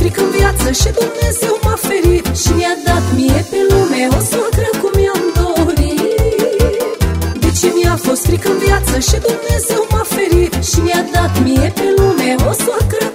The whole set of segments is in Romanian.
o pun De ce mi-a fost frică în viață și Dumnezeu m-a ferit Și mi-a dat mie pe lume o soacră cum i-am dorit. De ce mi-a fost frică în viață și Dumnezeu m-a ferit Și mi-a dat mie pe lume o soacră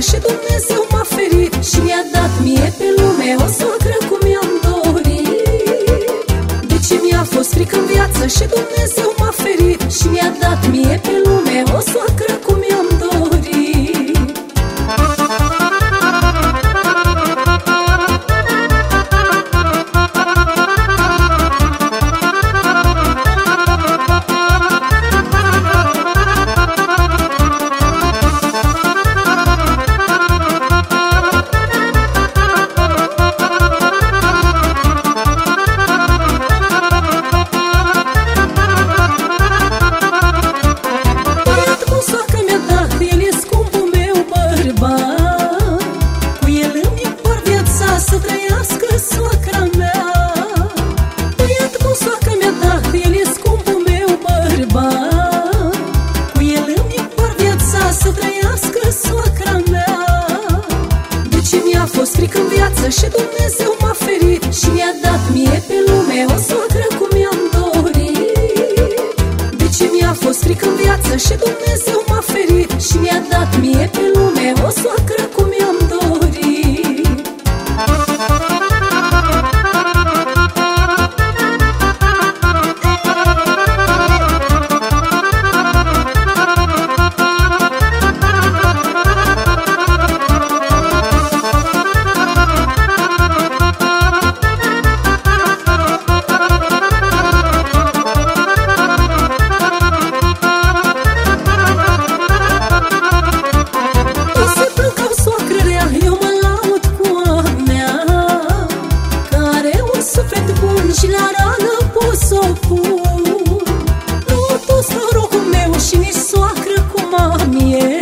și Dumnezeu m-a ferit Și mi-a dat mie pe lume. O soacră cum i-am dorit. De ce mi-a fost frică în viață și Dumnezeu m-a ferit Și mi-a dat mie pe lume? O soacră cum i-am să trăiască soacra mea. Băiat cu soacă mi-a dat, el e scumpul meu bărbat. Cu el îmi par viața să trăiască soacra mea. De ce mi-a fost frică în viață și Dumnezeu m-a ferit? Și mi-a dat mie pe lume o soacră cum i-am dorit. De ce mi-a fost frică în viață și Dumnezeu m-a ferit? Și mi-a dat mie pe suflet bun și la rană pus o pun. Nu pus norocul meu și nici soacră cu mamie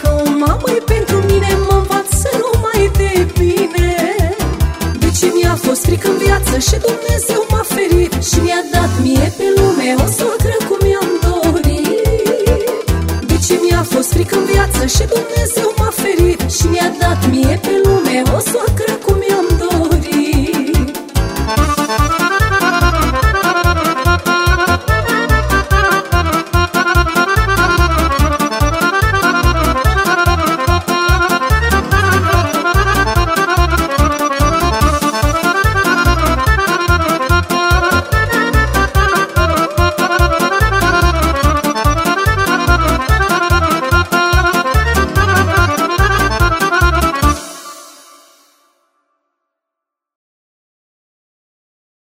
Că o mamă pentru mine, mă învață numai de bine Deci mi-a fost fric în viață și Dumnezeu m-a ferit? Și mi-a dat mie pe lume o soacră cum mi-am dorit. Deci mi-a fost fric în viață și Dumnezeu m-a ferit? Și mi-a dat mie pe lume o soacră